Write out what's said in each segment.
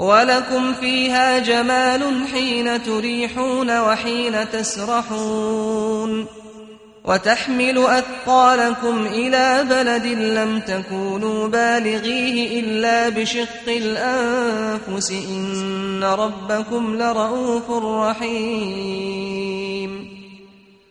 ولكم فيها جمال حين تريحون وحين تسرحون وتحمل أثقالكم إلى بلد لم تكونوا بالغيه إلا بشق الأنفس إن ربكم لرؤوف رحيم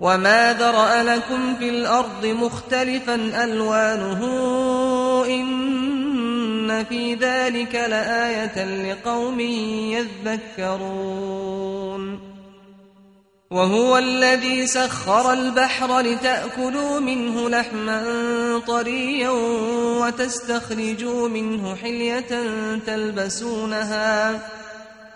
وما ذرأ لكم في الأرض مختلفا ألوانه إن في ذلك لآية لقوم يذكرون وهو الذي سخر البحر لتأكلوا منه لحما طريا وتستخرجوا منه حلية تلبسونها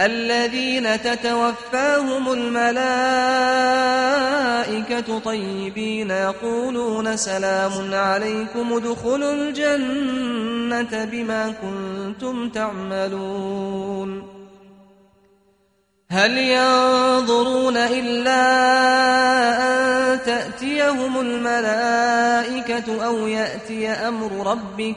الذين تتوفاهم الملائكة طيبين يقولون سلام عليكم ادخلوا الجنة بما كنتم تعملون. هل ينظرون إلا أن تأتيهم الملائكة أو يأتي أمر ربك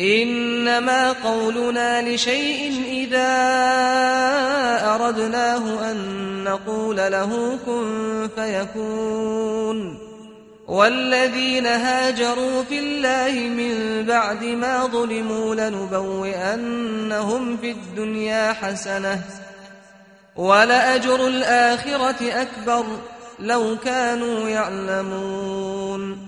إن إنما قولنا لشيء إذا أردناه أن نقول له كن فيكون والذين هاجروا في الله من بعد ما ظلموا لنبوئنهم في الدنيا حسنة ولأجر الآخرة أكبر لو كانوا يعلمون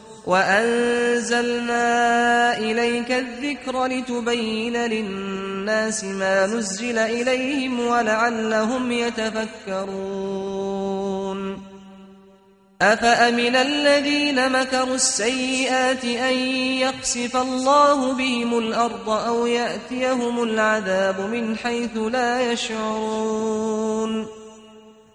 وأنزلنا إليك الذكر لتبين للناس ما نزل إليهم ولعلهم يتفكرون أفأمن الذين مكروا السيئات أن يقصف الله بهم الأرض أو يأتيهم العذاب من حيث لا يشعرون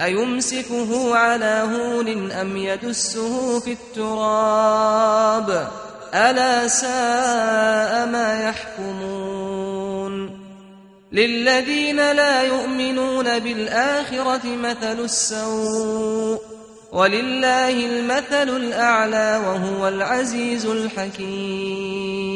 أيمسكه على هون أم يدسه في التراب؟ ألا ساء ما يحكمون. للذين لا يؤمنون بالآخرة مثل السوء، ولله المثل الأعلى وهو العزيز الحكيم.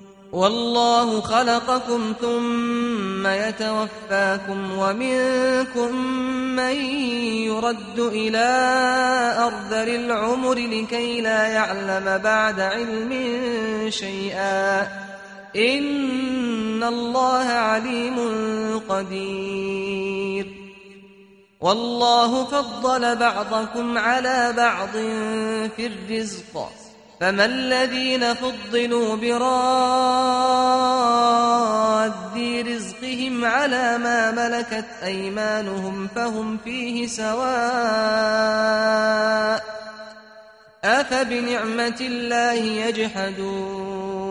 والله خلقكم ثم يتوفاكم ومنكم من يرد إلى أرذل العمر لكي لا يعلم بعد علم شيئا. إن الله عليم قدير. والله فضل بعضكم على بعض في الرزق. فما الذين فضلوا براد رزقهم على ما ملكت أيمانهم فهم فيه سواء أفبنعمة الله يجحدون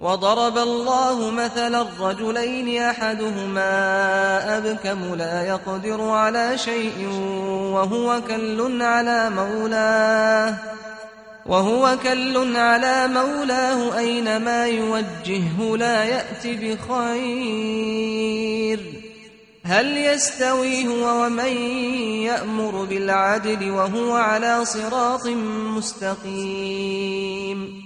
وضرب الله مثلا الرجلين أحدهما أبكم لا يقدر على شيء وهو كل على مولاه وهو كل على مولاه أينما يوجهه لا يأتي بخير هل يستوي هو ومن يأمر بالعدل وهو على صراط مستقيم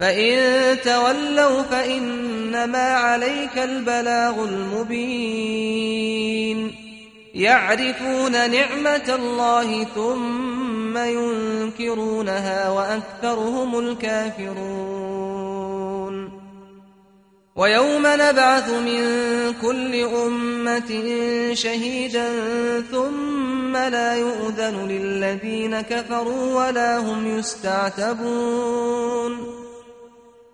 فإن تولوا فإنما عليك البلاغ المبين يعرفون نعمة الله ثم ينكرونها وأكثرهم الكافرون ويوم نبعث من كل أمة شهيدا ثم لا يؤذن للذين كفروا ولا هم يستعتبون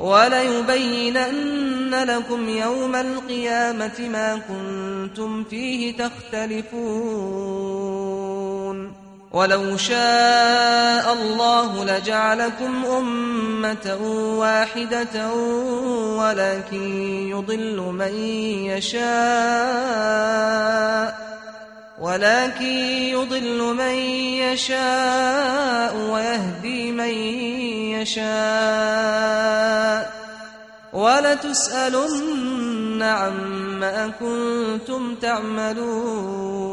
وليبينن لكم يوم القيامة ما كنتم فيه تختلفون. ولو شاء الله لجعلكم أمة واحدة ولكن يضل من يشاء. ولكن يضل من يشاء ويهدي من يشاء ولتسألن عما كنتم تعملون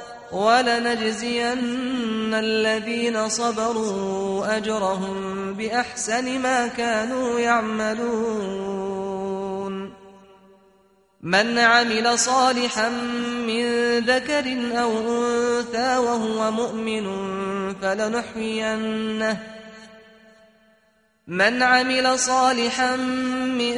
ولنجزين الذين صبروا أجرهم بأحسن ما كانوا يعملون. من عمل صالحا من ذكر أو أنثى وهو مؤمن فلنحيينه. من عمل صالحا من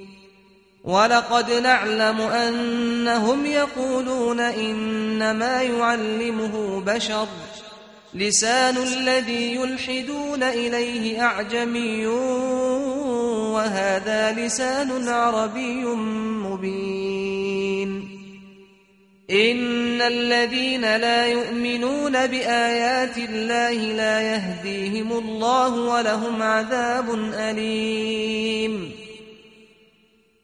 ولقد نعلم أنهم يقولون إنما يعلمه بشر. لسان الذي يلحدون إليه أعجمي وهذا لسان عربي مبين. إن الذين لا يؤمنون بآيات الله لا يهديهم الله ولهم عذاب أليم.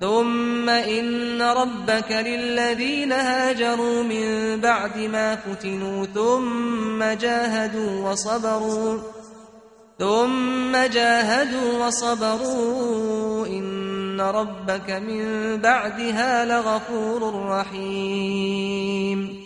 ثم إن ربك للذين هاجروا من بعد ما فتنوا ثم جاهدوا وصبروا ثم جاهدوا وصبروا إن ربك من بعدها لغفور رحيم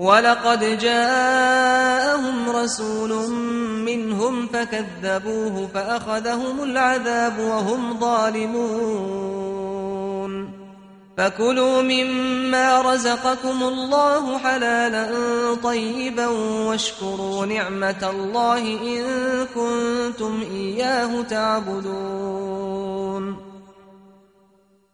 ولقد جاءهم رسول منهم فكذبوه فأخذهم العذاب وهم ظالمون. فكلوا مما رزقكم الله حلالا طيبا واشكروا نعمة الله إن كنتم إياه تعبدون.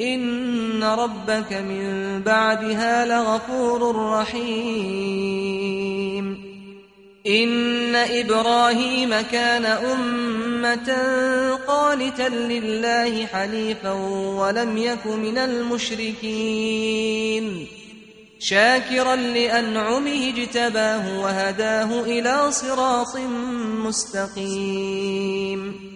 إن ربك من بعدها لغفور رحيم إن إبراهيم كان أمة قانتا لله حنيفا ولم يك من المشركين شاكرا لأنعمه اجتباه وهداه إلى صراط مستقيم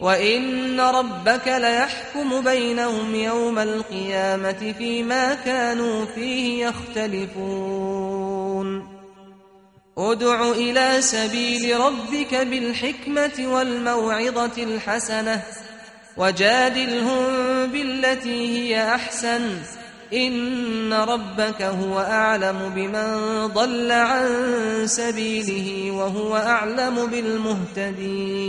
وإن ربك ليحكم بينهم يوم القيامة فيما كانوا فيه يختلفون ادع إلى سبيل ربك بالحكمة والموعظة الحسنة وجادلهم بالتي هي أحسن إن ربك هو أعلم بمن ضل عن سبيله وهو أعلم بالمهتدين